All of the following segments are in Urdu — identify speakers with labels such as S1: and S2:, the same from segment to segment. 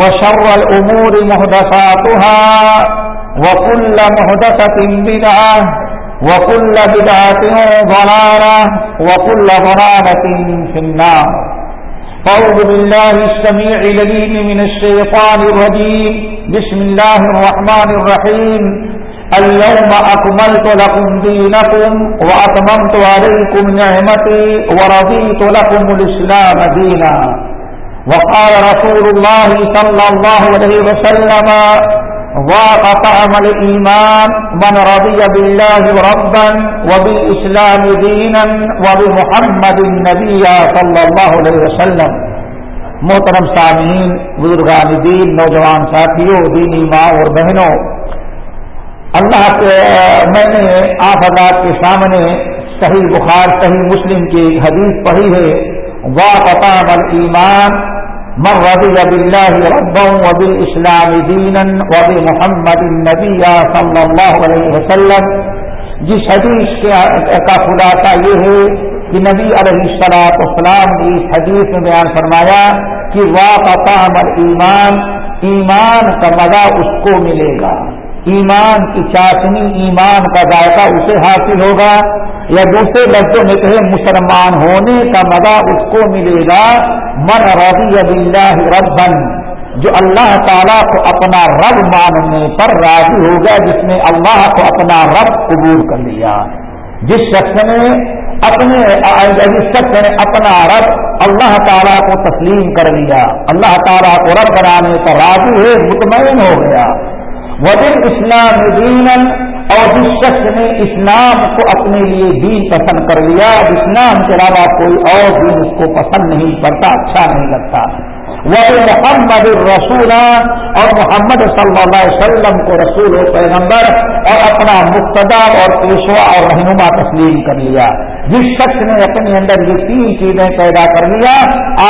S1: وشر الأمور مهدساتها وكل مهدسة بدعة وكل بدعة ضلالة وكل ضلالة في النار. فأعوذ بالله السميع لليم من الشيطان الرجيم. بسم الله الرحمن الرحيم. اليوم أكملت لكم دينكم وأتممت عليكم نعمتي ورضيت لكم الإسلام دينا. وقال رسول الله صلى الله عليه وسلم، ضاق طعم الإيمان، من رضي بالله ربا وبالإسلام دينا وبمحمد النبي صلى الله عليه وسلم. محترم سامعین، بزرگان دین، نوجوان ساتھیوں، دینی ماں اور بہنوں، اللہ کے، میں نے آپ حضرات کے سامنے صحیح بخار، صحیح مسلم کی حدیث پڑھی ہے وا قطام المان من رضي بالله ربا وبالإسلام دينا وبمحمد النبي صلى الله علیہ وسلم، جس حدیث کا خلاصہ یہ ہے کہ نبی علیہ السلاط اسلام نے اس حدیث میں بیان فرمایا کہ واقع قطام ایمان ایمان کا مزہ اس کو ملے گا۔ ایمان کی چاشنی، ایمان کا ذائقہ اسے حاصل ہوگا یا دوسرے لفظوں میں کہے مسلمان ہونے کا مزہ اس کو ملے گا؟ من رضی اللہ ربن جو اللہ تعالیٰ کو اپنا رب ماننے پر راضی ہو گیا، جس نے اللہ کو اپنا رب قبول کر لیا۔ جس شخص نے اپنے یعنی جس شخص نے اپنا رب اللہ تعالیٰ کو تسلیم کر لیا، اللہ تعالیٰ کو رب بنانے پر راضی ہے مطمئن ہو گیا۔ وزیر اسلام دین اور جس شخص نے اسلام کو اپنے لیے دین پسند کر لیا اسلام کے علاوہ کوئی اور دین اس کو پسند نہیں کرتا اچھا نہیں لگتا۔ وہ محمد الرسول اور محمد صلی اللہ علیہ وسلم کو رسول و پیغمبر اور اپنا مقتدا اور پیشوا اور رہنما تسلیم کر لیا۔ جس شخص نے اپنے اندر یہ تین چیزیں پیدا کر لیا،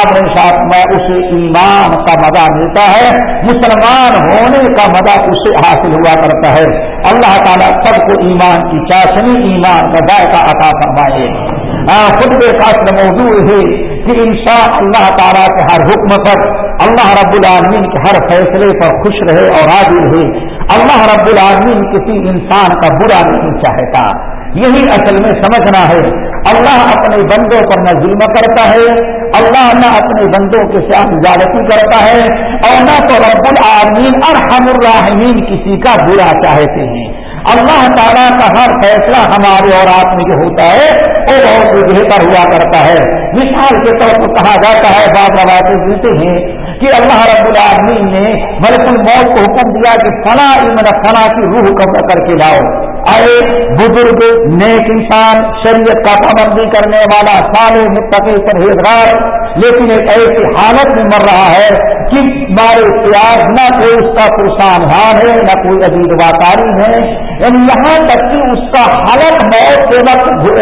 S1: آپ نے ساتھ میں اسے ایمان کا مزہ ملتا ہے، مسلمان ہونے کا مزہ اسے حاصل ہوا کرتا ہے۔ اللہ تعالیٰ سب کو ایمان کی چاشنی، ایمان کا ذائقہ عطا فرمائے۔ خود بے خاص موضوع ہے کہ انسان اللہ تعالیٰ کے ہر حکم پر اللہ رب العالمین کے ہر فیصلے پر خوش رہے اور راضی رہے۔ اللہ رب العالمین کسی انسان کا برا نہیں چاہتا۔ یہی اصل میں سمجھنا ہے۔ اللہ اپنے بندوں پر نہ ظلم کرتا ہے۔ اللہ نہ اپنے بندوں کے ساتھ زیادتی کرتا ہے۔ اور نہ تو رب العالمین ارحم الراحمین کسی کا برا چاہتے ہیں۔ اللہ تعالیٰ کا ہر فیصلہ ہمارے اور آپ میں جو ہوتا ہے، وہ بہت بہتر ہوا کرتا ہے۔ مثال کے طور پر کہا جاتا ہے، بعض روایتیں ملتے ہیں کہ اللہ رب العالمین نے ملک الموت کو حکم دیا کہ فلاں علم فلاں کی روح قبر کر کے لاؤ۔ آئے بزرگ، نیک انسان، شریعت کا پابندی کرنے والا سال متقی، پرہیزگار، لیکن ایک ایسی حالت میں مر رہا ہے کہ مارے پیاز نہ کوئی اس کا پرسان دھان ہے، نہ کوئی عزیز واقعی ہے۔ یعنی یہاں تک کہ اس کا حلق موت کے وقت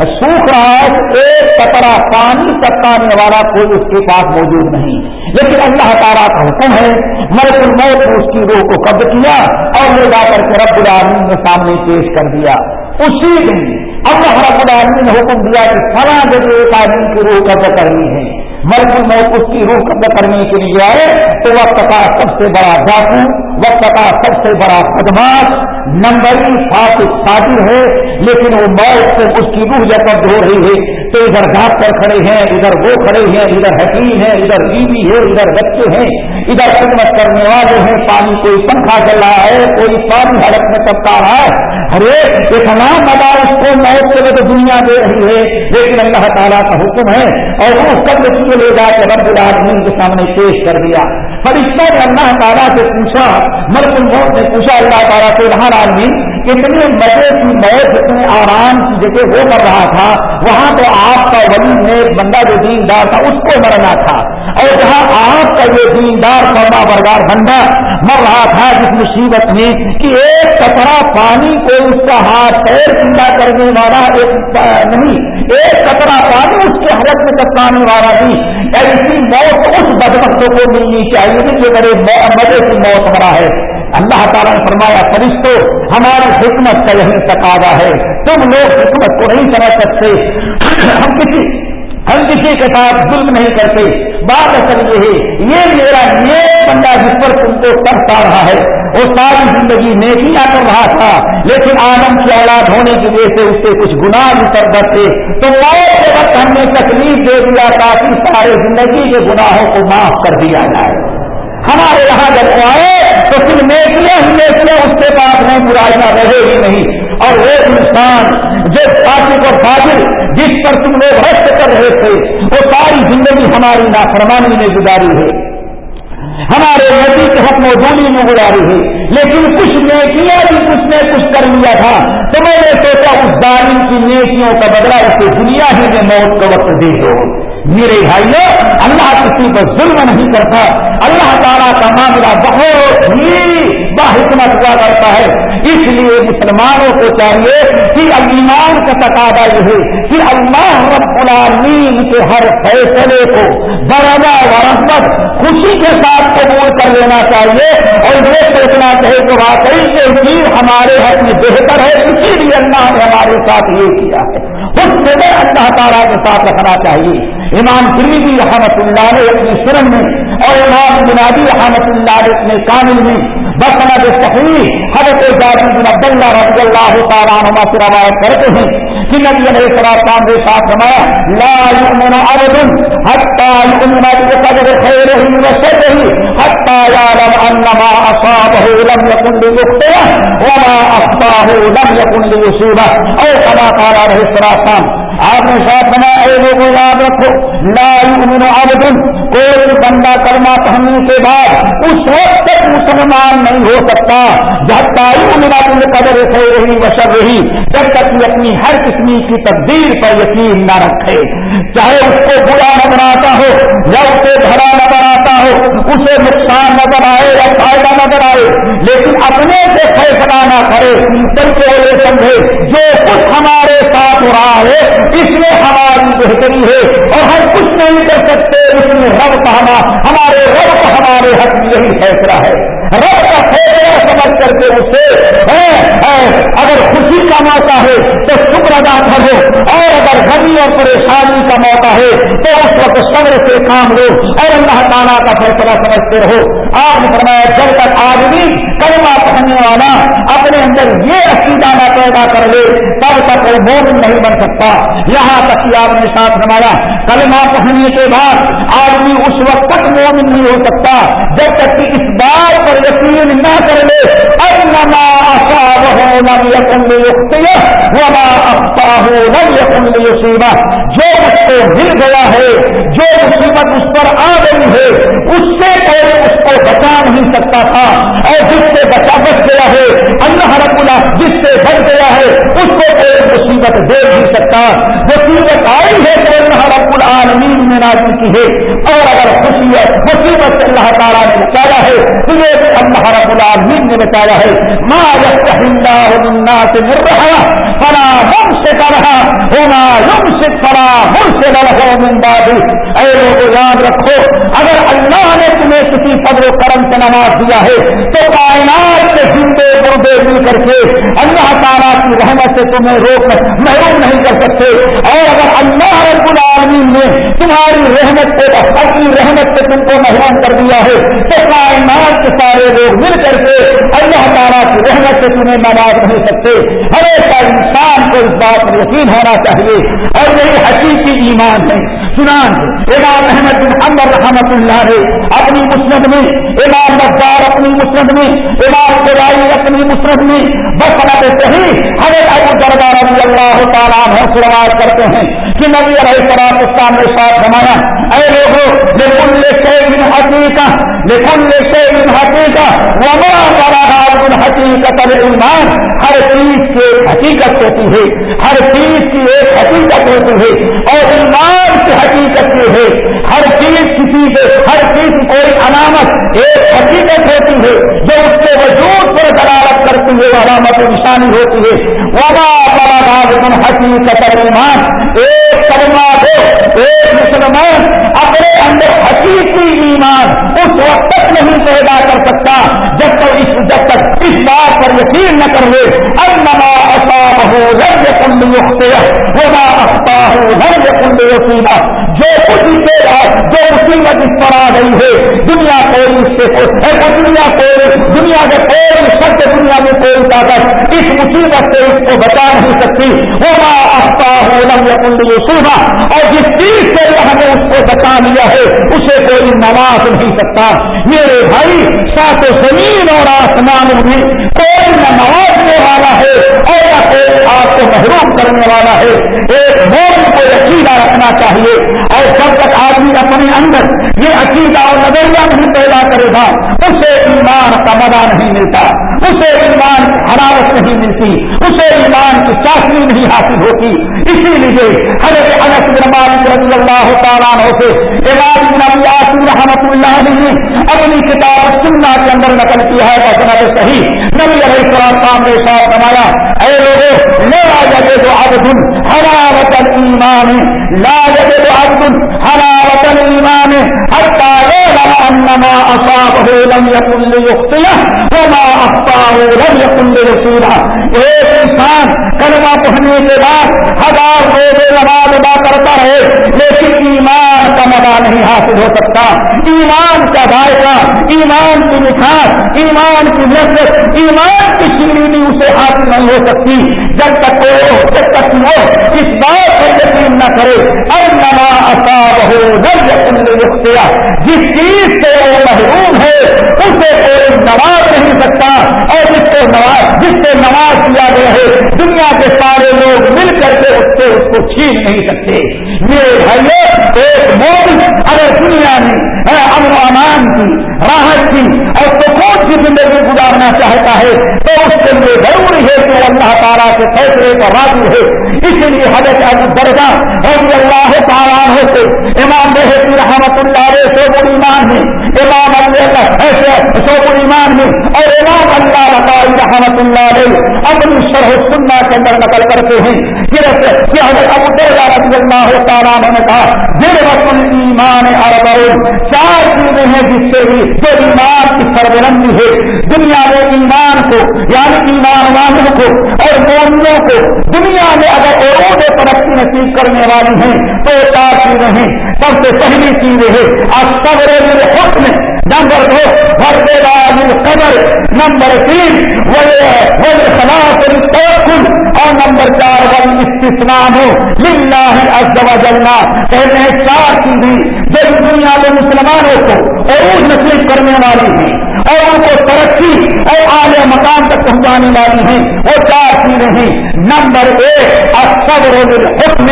S1: سوکھ رہا ہے ایک کپڑا پانی تکانے والا کوئی اس کے پاس موجود نہیں۔ لیکن اللہ تعالیٰ کا حکم ہے مرک الموت نے اس کی روح کو قبض کیا اور لے جا کر کے رب العالمین نے سامنے پیش کر دیا۔ اسی دن اللہ رب العالمین نے حکم دیا کہ فلاں جگہ ایک آدمی کی روح قبض کرنی ہے۔ مرک الموت اس کی روح قبض کرنے کے لیے آئے، تو وقت کا سب سے بڑا ڈاکو، وقت کا سب سے بڑا خدمات نمبری فاطف شادی ہے لیکن وہ موت سے اس کی روح جب قبض ہو رہی ہے تو ادھر ڈاکٹر کھڑے ہیں، ادھر وہ کھڑے ہیں، ادھر حکیم ہے ادھر بیوی ہے، ادھر بچے ہیں، ادھر خدمت کرنے والے ہیں، پانی کوئی پنکھا چل رہا ہے، کوئی پانی حلق میں ٹپکا رہا ہے۔ ارے اتنا مزہ اس کو موت کے لیے تو دنیا دے رہی ہے، لیکن اللہ تعالیٰ کا حکم ہے۔ اور وہ قبل کیے لے جا کے رب العالمین کے سامنے پیش کر دیا؟ فرشتہ نے اللہ تعالیٰ سے پوچھا مرک الموت نے پوچھا، اللہ تعالیٰ سے رہا آدمی کتنے مزے کی موت جتنے آرام کی جگہ وہ کر رہا تھا، وہاں تو آپ کا ولی نیک بندہ جو دیندار تھا، اس کو مرنا تھا۔ اور جہاں آپ کا یہ دیندار فرما بردار بندہ مر رہا تھا، جس مصیبت میں کہ ایک کپڑا پانی کو اس کا ہاتھ پیر چندا کرنے والا ایک نہیں، ایک کپڑا پانی اس کے حلق میں ٹپکانے والا نہیں ایسی موت اس بدبختوں کو ملنی چاہیے کہ بڑے مزے کی موت مرا ہے۔ اللہ تعالیٰ نے فرمایا فرشتوں ہماری حکمت کا یہی تقاضا ہے۔ تم لوگ حکمت کو نہیں سمجھ سکتے۔ ہم کسی ہم کسی کے ساتھ ظلم نہیں کرتے۔ بات اصل یہ ہے، یہ میرا نیک بندہ جس پر تم کو ترس آ رہا ہے، وہ ساری زندگی نیکیاں کر رہا تھا، لیکن آنند کی اولاد ہونے کی وجہ سے اس سے کچھ گناہ بھی کر بچے۔ تو موت کے وقت ہم نے تکلیف دے دیا تاکہ سارے زندگی کے گناہوں کو معاف کر دیا جائے۔ ہمارے یہاں جب آئے تو پھر نیکیاں ہی نیکیاں اس کے پاس میں برائیاں رہے ہی نہیں؟ اور وہ انسان جو فاطف اور فاضل جس پر تم لوگ رشت کر رہے تھے، وہ ساری زندگی ہماری نافرمانی میں گزاری ہے۔ ہمارے نبی کے حق موجودی میں گزاری ہے۔ لیکن کچھ نیکیاں بھی کچھ نے کچھ کر لیا تھا۔ تو میں نے سوچا، اس ظالم کی نیکیوں کا بدلا اسے دنیا ہی میں موت کا وقت دے دو۔ میرے بھائیوں اللہ کسی پر ظلم نہیں کرتا۔ اللہ تعالیٰ کا معاملہ بہت ہی باحکمت ہوا کرتا ہے۔ اس لیے مسلمانوں کو چاہیے کہ ایمان کا تقاضا یہ ہے کہ اللہ رب العالمین کے ہر فیصلے کو برما رحمت خوشی کے ساتھ قبول کر لینا چاہیے۔ اور یہ سوچنا چاہیے کہ واقعی یہ چیز ہمارے حق میں بہتر ہے، اسی لیے اللہ نے ہمارے ساتھ یہ کیا ہے۔ اس جگہ اللہ تعالیٰ کے ساتھ رکھنا چاہیے۔ امام بھی رحمت اللہ نے اپنی سرن میں اور امام بنادی رحمت اللہ علیہ اپنے کامل میں بسند صحیح حضرت جابر بن عبداللہ رضی اللہ تعالیٰ عنہ سے روایت کرتے ہیں کہ نبی علیہ السلام نے ساتھ فرمایا، لا يؤمن عبد حتى يؤمن بقدر خيره وشره حتى يعلم ان ما اصابه لم يكن ليخطئه وما اخطاه لم يكن ليصيبه او كما قال عليه السلام آپ نے ساتھ بنایا اے لوگوں یاد رکھو۔ لا يؤمن عبد کوئی بندہ کرنا پہننے کے بعد اس وقت تک مسلمان نہیں ہو سکتا۔ جب تاری میرا تم قدر سے رہی بشر رہی جب تک یہ اپنی ہر قسم کی تقدیر پر یقین نہ رکھے۔ چاہے اس کو برا نہ بناتا ہو، یا اسے بھرا نہ بناتا ہو، اسے نقصان نظر آئے یا فائدہ نظر آئے، لیکن اپنے سے فیصلہ نہ کرے۔ بلکہ یہ سمجھے، جو کچھ ہمارے ساتھ ہو رہا ہے، اس میں ہماری بہتری ہے اور ہم کچھ نہیں کر سکتے، اس میں رب کا ہمارے رب کا ہمارے حق یہی فیصلہ ہے۔ رب کا فیصلہ سمجھ کر کے اسے اگر خوشی کا موقع ہے تو شکر ادا کرو، اور اگر غمی اور پریشانی کا موقع ہے تو اس وقت صبر سے کام لو اور اللہ تعالیٰ کا فیصلہ سمجھتے رہو۔ آپ فرمایا، جب تک آدمی کلمہ پہننے والا اپنے اندر یہ عقیدہ نہ پیدا کر لے، تب تک وہ مومن نہیں بن سکتا۔ یہاں تک کہ آپ نے ساتھ فرمایا، کلمہ پہننے کے بعد آدمی اس وقت تک مومن نہیں ہو سکتا جب تک کہ اس بات پر یقین نہ کر لے، انما اصابه لم جو اس کو مل گیا ہے جو مصیبت اس پر آ گئی ہے، اس سے کوئی اس کو بچا نہیں سکتا تھا۔ اور جس سے بچا بچ گیا ہے، اللہ رب اللہ جس سے بچ گیا ہے، اس کو کوئی مصیبت دے نہیں سکتا۔ مصیبت آئی ہے تو اللہ رب العالمین نے نازل کی ہے۔ اور اگر خوشی ہے، مصیبت سے اللہ تعالیٰ نے بچایا ہے تجھے بھی اللہ رب العالمین نے بچایا ہے۔ ماں اللہ سے مر رہا فلا من سے رہا ہونا یم سے فلا من سے رہو من اے لوگ یاد رکھو، اگر اللہ نے تمہیں کسی فضل و کرم سے نماز دیا ہے، تو کائنات کے زندے مردے مل کر کے اللہ تعالیٰ کی رحمت سے تمہیں روک محروم نہیں کر سکتے۔ اور اگر اللہ رب العالمین نے تمہاری رحمت کو، اپنی رحمت سے تم کو محروم کر دیا ہے، تو کائنات کے سارے لوگ مل کر کے اللہ تعالیٰ کی رحمت سے تمہیں نواز نہیں سکتے۔ ہر ایک بات پر یقین ہونا چاہیے۔ اور یہی حقیقی ایمان ہے۔ سنان امام احمد بن حمد رحمت اللہ نے اپنی مسند میں، امام نفار اپنی مسند میں، امام قرائی اپنی مسند میں بس صحیح حضرت ابو دربار رضی اللہ تعالیٰ ہم روایت کرتے ہیں کہ نبی علیہ السلام اسلام نے ساتھ رمایا اے لوگوں لیکن لے سے ان لکل شیء حقیقت لکل شیء حقیقت وما بڑا حقیقت الایمان ہر چیز کی ایک حقیقت ہوتی ہے، ہر چیز کی ایک حقیقت ہوتی ہے، اور ایمان کی حقیقت یہ ہے، ہر چیز کسی سے ہر چیز کی کوئی علامت ایک حقیقت ہوتی ہے، جو اس کے وجود پر دلالت کرتی ہے، علامت نشانی ہوتی ہے۔ وبا بڑا حقیقت ایمان ایک بات یقین نہ کر لے انما اصابہ لم يكن ليخطئه وما اخطاه لم يكن ليصيبه جو کچھ دے گا، جو مصیبت اس پر آ گئی ہے، دنیا کوئی اس سے دنیا کوئی دنیا کے کوئی شخص دنیا میں کوئی طاقت اس مصیبت سے اس کو بچا نہیں سکتی۔ وہ ماں ہو لم یقن سونا اور جس چیز سے اللہ نے اس کو بچا لیا ہے، اسے کوئی نواز نہیں سکتا۔ میرے بھائی سات زمین اور آسمان میں کوئی نہ نوازنے والا ہے اور نہ آپ کو محروم کرنے والا ہے۔ ایک موت کو یقینا رکھنا چاہیے۔ اور جب تک آدمی اپنے اندر یہ عقیدہ اور نظریہ نہیں پیدا کرے گا، اسے ایمان کا مزہ نہیں ملتا، اسے ایمان کی حرارت نہیں ملتی، اسے ایمان کی چاشنی نہیں حاصل ہوتی۔ اسی لیے حضرت انس بن مالک رضی اللہ تعالیٰ سے امام بن ابی عاصم رحمۃ اللہ نے اپنی کتاب سننا کے اندر نقل کیا ہے بسنت صحیح نبی علیہ السلام نے ساتھ فرمایا، اے لوگوں لا يجد عبد حرارت الایمان لا يجد عبد حرارت الایمان حتى يعلم ان ما اصابه لم يكن ليخطئه وما اخطأ ایک انسان، کلمہ پڑھنے کے بعد ہزار روزے نماز ادا کرتا رہے، لیکن ایمان کا مزہ نہیں حاصل ہو سکتا۔ ایمان کا ذائقہ، ایمان کی مٹھاس، ایمان کی لذت ایمان کی شیرینی اسے حاصل نہیں ہو سکتی۔ جب تک وہ جب تک وہ اس بات پر یقین نہ کرے اور نما اصاب ہو جس چیز سے وہ محروم ہے اسے کوئی نواز نہیں سکتا۔ اور جس کو نواز جس سے نواز دیا گیا ہے، دنیا کے سارے لوگ مل کر کے اس سے اس کو چھین نہیں سکتے۔ میرے بھائی ایک موبائل اگر دنیا میں امن و امان کی، راحت کی اور سکون کی زندگی گزارنا چاہتا ہے، تو اس کے لیے ضروری ہے کہ اللہ تعالیٰ کے فیصلے کا راضی ہے اسی لیے حضرت ابو درجہ رضی اللہ تعالیٰ سے امام بحثی رحمت اللہ علیہ سے بڑی میں امام علیہ ایسے سوپ ایمان میں اور امام اللہ رقائی رحمت اللہ علیہ، اپنی شرح سننا کے اندر نقل کرتے ہیں۔ کہ حضرت ابو درجہ رضی اللہ تعالیٰ نے کہا دل رسم ایمان ارب چار چیزیں ہیں جس سے بھی جو ایمان کی سربلندی ہے۔ دنیا میں ایمان کو یعنی ایمان والوں کو اور مومنوں کو، دنیا میں اگر عروج ترقی نصیب کرنے والی ہیں، تو چار چیزیں ہیں۔ سب سے پہلی چیز ہے آج صبر حکم نمبر دو بردے قبر نمبر تین وہ خلاف اور نمبر چار ون ہو، للہ عز و جلنا کہنے چار چیزیں جو دنیا میں مسلمانوں کو عروج نصیب کرنے والی ہیں۔ اور ان کو ترقی اور اعلی مقام تک پہنچانے والی ہیں۔ وہ چار چیزیں ہیں۔ نمبر ایک اصبر حکم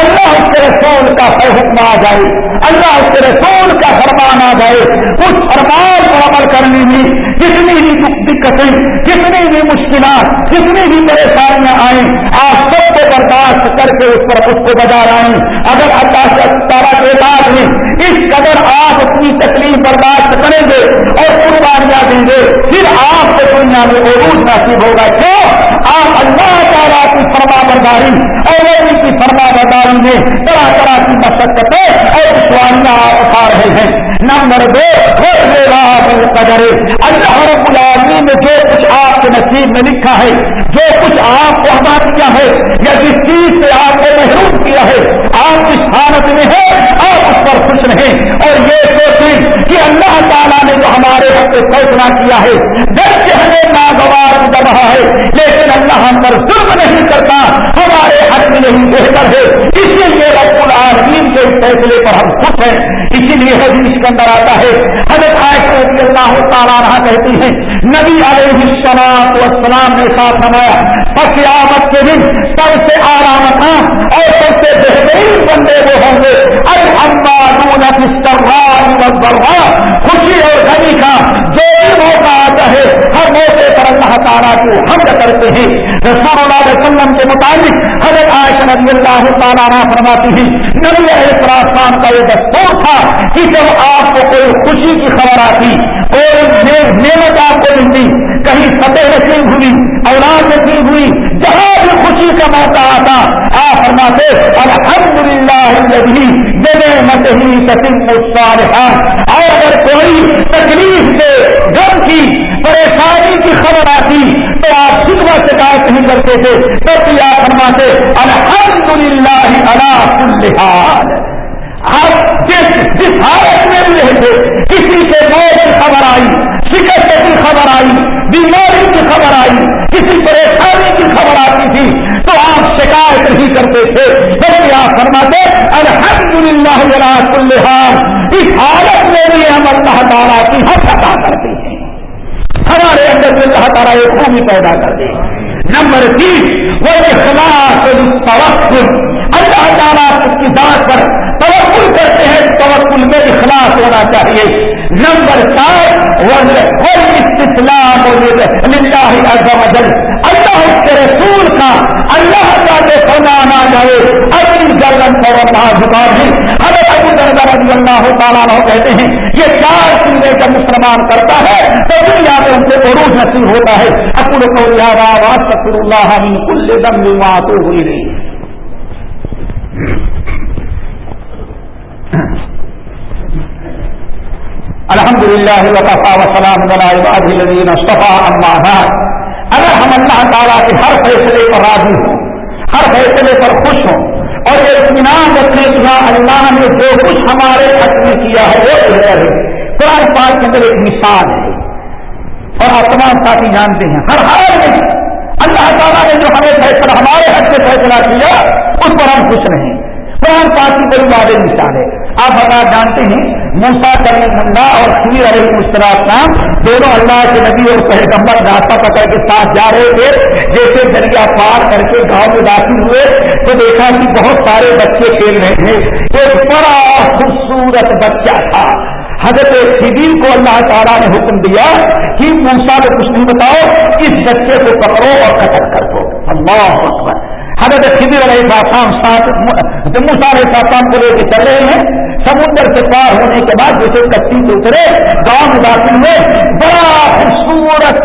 S1: اللہ اس کے رسول کا حکم آ جائے۔ اللہ اس کے رسول کا فرمان آ جائے۔ اس فرمان کو عمل کرنے میں کتنی بھی دقتیں کتنی بھی مشکلات، جتنی بھی پریشانیاں آئیں، آپ سب کو برداشت کر کے اس پر اس کو بجا رہے ہیں اگر اللہ سے تارا کے بعد میں اس قدر آپ اپنی تکلیف برداشت کریں گے اور قربانیاں دیں گے، پھر آپ کو دنیا میں عروج نصیب ہوگا۔ کیوں؟ آپ اللہ تعالیٰ کی فرما برداری اور ان کی فرما برداری میں طرح طرح کی مشقتیں اور دشواریاں آپ اٹھا رہے ہیں۔ نمبر دو قدر اللہ رب العالمین نے جو کچھ آپ کے نصیب میں لکھا ہے، جو کچھ آپ کو ادا کیا ہے، یا جس چیز سے آپ کو محروم کیا ہے آپ جس حالت میں ہے آپ اس پر خوش رہیں اور یہ سوچیں کہ اللہ تعالیٰ نے جو ہمارے حق کیا ہے۔ جبکہ ہمیں ناگوار کر رہا ہے۔ لیکن اللہ ہم پر ظلم نہیں کرتا۔ ہمارے حق میں نہیں، بہتر ہے۔ اسی لیے رب العالمین کے فیصلے پر ہم خوش ہیں۔ اسی لیے حدیث کے اندر آتا ہے، حضرت عائشہ رضی اللہ تعالیٰ رہا کہتی ہیں، نبی علیہ السلام والسلام نے ساتھ ہمایا قیامت کے دن سب سے آرام تھا اور سب سے بہترین بندے وہ ہوں گے خوشی اور غنی کا جو بھی موقع آتا ہے ہر موقع پر اللہ تعالیٰ کو حمد کرتے ہیں رسول اللہ علیہ وسلم کے مطابق حضرت عائشہ تعالیٰ فرماتی ہیں۔ نبی علیہ السلام کا یہ دستور تھا کہ جب آپ کو کوئی خوشی کی خبر آتی کوئی نعمت آپ کو ملتی، کہیں فتح نصیب ہوئی، اولاد نصیب ہوئی، جہاں بھی خوشی کا موقع آتا، آپ فرماتے الحمد للہ مت ہی سسم اور اگر کوئی تکلیف سے غم کی، پریشانی کی خبر آتی تو آپ سکھا شکایت نہیں کرتے تھے تب بھی آپ فرماتے الحمد للہ اللہ آپ جس جس حالت میں بھی رہے تھے، کسی سے موت کی خبر آئی، شکست کی خبر آئی، بیماری کی خبر آئی، کسی پریشانی کی خبر آتی تھی، تو آپ شکایت نہیں کرتے تھے۔ بلکہ آپ فرماتے الحمد للہ اللہ اس حالت میں بھی ہم اللہ تعالیٰ کی حق ادا کرتے ہیں۔ ہمارے اندر بھی اللہ تعالیٰ ایک خوبی پیدا کر دے نمبر تین وہ اخلاق اللہ تعالیٰ کی بات پر توکل کرتے ہیں توکل میں اخلاص ہونا چاہیے۔ نمبر چار اسلام اللہ کے رسول کا، اللہ کا جو نہ جائے اپنی جلن اور اللہ جکار ہے اگر ابو دردا رضی اللہ تعالیٰ کہتے ہیں، یہ چار چیزیں جب مسلمان کرتا ہے، تو دنیا میں ان سے عروج نصیب ہوتا ہے۔ اکل کو یاد آواز اللہ کل دم تو ہوئی نہیں الحمد للہ وقفا وسلام صفا اما اگر ہم اللہ تعالیٰ کے ہر فیصلے پر راضی ہوں، ہر فیصلے پر خوش ہوں، اور یہ اطمینان رکھنے کی اللہ نے جو کچھ ہمارے حق میں کیا ہے، وہ بہتر ہے۔ قرآن پاک کے اندر ایک مثال ہے۔ اور آپ تمام ساتھی جانتے ہیں، ہر حال میں اللہ تعالیٰ نے جو ہمیں فیصلہ ہمارے حق سے فیصلہ کیا اس پر ہم خوش نہیں۔ قرآن پاک کی بڑی واضح مثال ہے۔ آپ اگر جانتے ہیں موسا کرنے نندا اور خیر علیہ السلام دونوں اللہ کے نبی اور پیغمبر راستہ پکڑ کے ساتھ جا رہے تھے۔ جیسے دریا پار کر کے گاؤں میں داخل ہوئے، تو دیکھا کہ بہت سارے بچے کھیل رہے تھے۔ ایک بڑا خوبصورت بچہ تھا۔ حضرت خدیر کو اللہ تعالیٰ نے حکم دیا کہ موسا کو کچھ نہیں بتاؤ، اس بچے کو پکڑو اور قتل کر دو۔ اللہ اکبر۔ حضرت خدر علیہ السلام موسا علیہ السلام کو لے کے چل رہے ہیں، سمندر سے پار ہونے کے بعد جیسے کشتی سے اترے، گاؤں میں داخل ہوئے، بڑا خوبصورت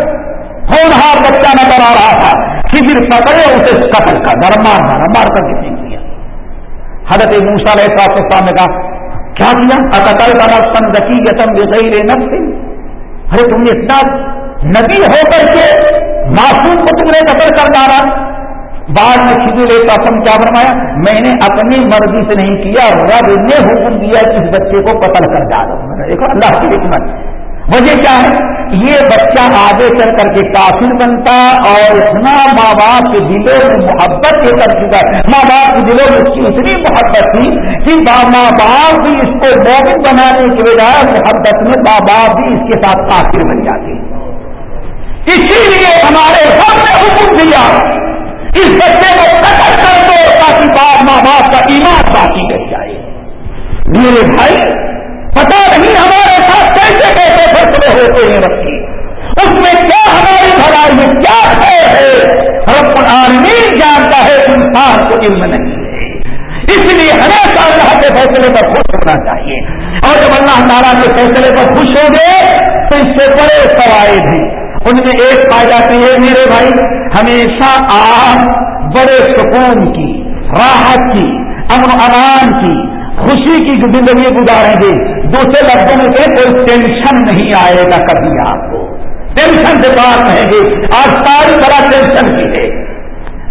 S1: ہونہار بچہ نظر آ رہا تھا۔ خدر پکڑے اسے قتل کا در مار مار کر کے پھینک حضرت موسا علیہ السلام نے کہا کیا کیا اکتل والا نفسن ذکی یتم بغیر نفس. ارے تم نے اتنا نبی ہو کر کے معصوم کو تم نے قتل کر ڈالا. بعد میں کھجور ایک قسم کیا فرمایا؟ میں نے اپنی مرضی سے نہیں کیا، رب نے حکم دیا کہ اس بچے کو قتل کر ڈالو. دیکھو اللہ کی حکمت. وجہ کیا ہے؟ یہ بچہ آگے چل کر کے کافر بنتا اور اتنا ماں باپ کے دلوں میں محبت یہ کر چکا ہے۔ ماں باپ کے دلوں میں اس کی اتنی محبت تھی کہ ماں باپ بھی اس کو مومن بنانے کے بجائے محبت میں ماں باپ بھی اس کے ساتھ کافر بن جاتے اسی لیے ہمارے سب نے حکم دیا اس بچے کو قتل کر دو تاکہ باپ ماں باپ کا ایمان باقی رہ جائے۔ میرے بھائی پتا نہیں ہمارے فیصلے ہوتے ہیں رب کی اس میں کیا ہماری بھلائی ہے؟ کیا خیر ہے۔ رب العالمین جانتا ہے انسان کو علم نہیں ہے۔ اس لیے ہمیشہ اللہ کے فیصلے پر خوش ہونا چاہیے۔ اور جب اللہ تعالیٰ کے فیصلے پر خوش ہو گئے تو اس سے بڑے فوائد ہیں۔ ان میں ایک فائدہ تو یہ میرے بھائی، ہمیشہ آپ بڑے سکون کی، راحت کی، امن امان کی خوشی کی زندگی گزاریں گے دوسرے لفظوں میں سے کوئی ٹینشن نہیں آئے گا کبھی آپ کو۔ ٹینشن سے بات رہیں گے آج ساری بڑا ٹینشن کی ہے۔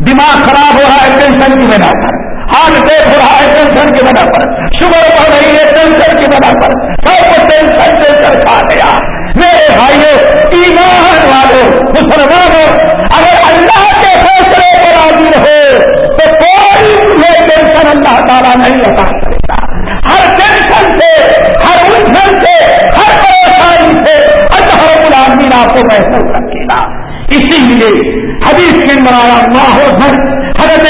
S1: دماغ خراب ہو رہا ہے ٹینشن کی بنا پر۔ ہارٹ اٹیک ہو رہا ہے ٹینشن کی بنا پر۔ شوگر بڑھ رہی ہے ٹینشن کی بنا پر سب کو ٹینشن ٹینشن کھا گیا میرے بھائیوں ایمان والوں مسلمانوں اگر اللہ کے فیصلے پر راضی ہو تو کوئی تمہیں ٹینشن اللہ تعالیٰ نہیں لگا سکتا ہر ٹینشن سے ہر الجھن سے ہر پریشانی سے اللہ رب العالمین آپ کو محسوس رکھے گا اسی لیے حدیث کے بنایا ماحول حضرت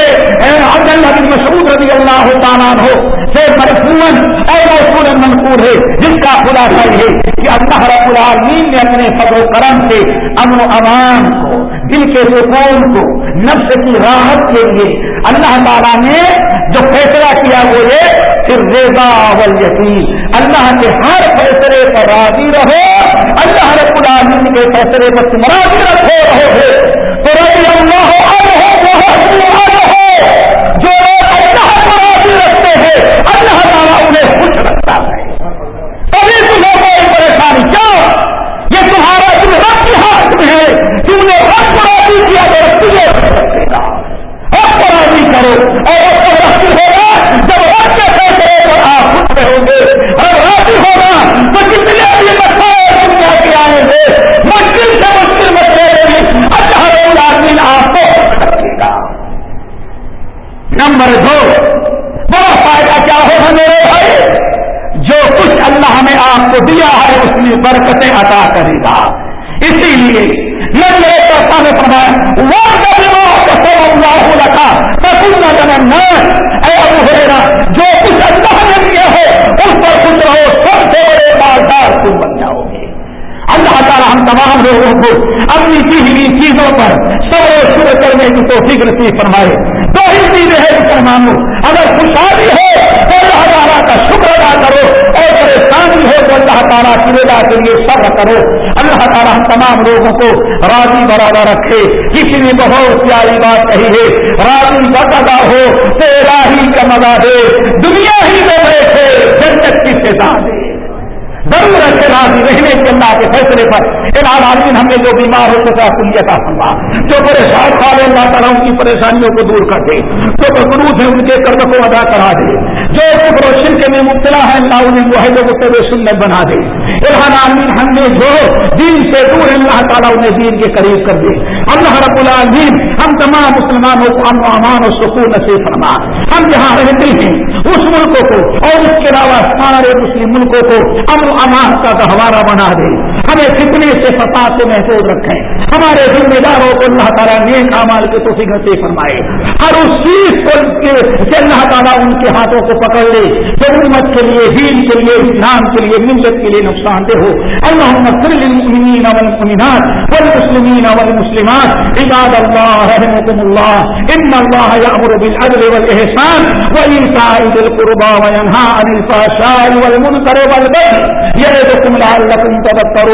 S1: عبد اللہ بن مسعود رضی اللہ تعالیٰ ہو سے مرفون اور موصول ہے، جس کا خلاصہ یہ کہ اللہ رب العالمین نے اپنے فضل و کرم سے امن و امان کو، دل کے سکون کو، نفس کی راحت کے لیے اللہ تعالیٰ نے جو فیصلہ کیا وہ یہ پھر ریزا اول یقین اللہ کے ہر فیصلے پر راضی رہو، اللہ رب العالمین کے فیصلے پر تم راضی رکھو رہو تو رضی اللہ جو لوگ اللہ کو راضی رکھتے ہیں اللہ تعالیٰ انہیں خوش رکھتا ہے تبھی تمہیں کوئی پریشانی کیا یہ تمہارا تم رب کے ہاتھ میں ہے تم نے رب کو راضی کیا تو تجھے رکھے گا رب کو راضی کرو اور رب کو راضی ہوگا جب رب کے فیصلے پر آپ خوش رہو گے اور راضی ہوگا تو جتنے بھی مسائل دنیا کے آئے گے مشکل سے مشکل مسئلے میں اللہ رب العالمین آپ کو رکھے گا نمبر دو بڑا فائدہ کیا ہوگا میرے بھائی جو کچھ اللہ نے آپ کو دیا ہے، اس میں برکتیں عطا کرے گا۔ اسی لیے میں میرے پرسا نے فرمایا وہ اللہ رکھا سکون نہ اے ابو ہریرا جو کچھ اللہ نے دیا ہے، اس پر خوش رہو، سب سے بڑے بازار تم بن جاؤ گے اللہ تعالیٰ ہم تمام لوگوں کو اپنی کی چیزوں پر سب شروع کرنے کی تو فکر سی فرمائے۔ دو ہی چیزیں ہیں مسلمانوں اگر خوشحالی ہو تو اللہ کا شکر ادا کرو اور پریشانی ہو تو اللہ تعالیٰ کی رضا کے لیے صبر کرو۔ اللہ تعالیٰ ہم تمام لوگوں کو راضی برابر رکھے۔ کسی نے بہت پیاری بات کہی ہے، راضی بتا ہو، تیرا ہی کا مزہ دے دنیا ہی میں بیٹھے جنت کی فضا دے ضرورت کے راضی رہنے کے اللہ کے فیصلے پر الحال عالمین ہم نے جو بیمار ہو سکا سلیتا سنبھا جو پریشان کھا اللہ تعالیٰ ان کی پریشانیوں کو دور کر دے۔ جو مقروض ہے ان کے قرض کو ادا کرا دے۔ جو فکر و شرک میں مبتلا ہے اللہ انہیں وہ مطلب سنت بنا دے۔ الحال عالمین ہم نے جو دین سے دور ہے اللہ تعالیٰ انہیں دین کے قریب کر دے۔ اللہ رب العالمین، ہم تمام مسلمانوں کو امن و امان و سکون نصیب فرما۔ ہم جہاں رہتے ہیں، اس ملکوں کو اور اس کے علاوہ سارے مسلم ملکوں کو امن امان کا ہمارا بنا دے ہمیں کتنے سے فساد سے محفوظ رکھیں۔ ہمارے ذمہ داروں کو اللہ تعالیٰ نیک امال کے تو فکر سے فرمائے۔ ہر اس چیز کو کہ اللہ تعالیٰ ان کے ہاتھوں کو پکڑ لے، جو امت کے لیے، دین کے لیے، اسلام کے لیے ملت کے لیے نقصان دہ ہو۔ اللہ للمؤمنین والمؤمنات والمسلمین والمسلمات۔ عباد الله رحمكم الله ان الله يأمر بالعدل والاحسان وإيتاء ذي القربى وينهى عن الفحشاء والمنكر والبغي يعظكم لعلكم تذكرون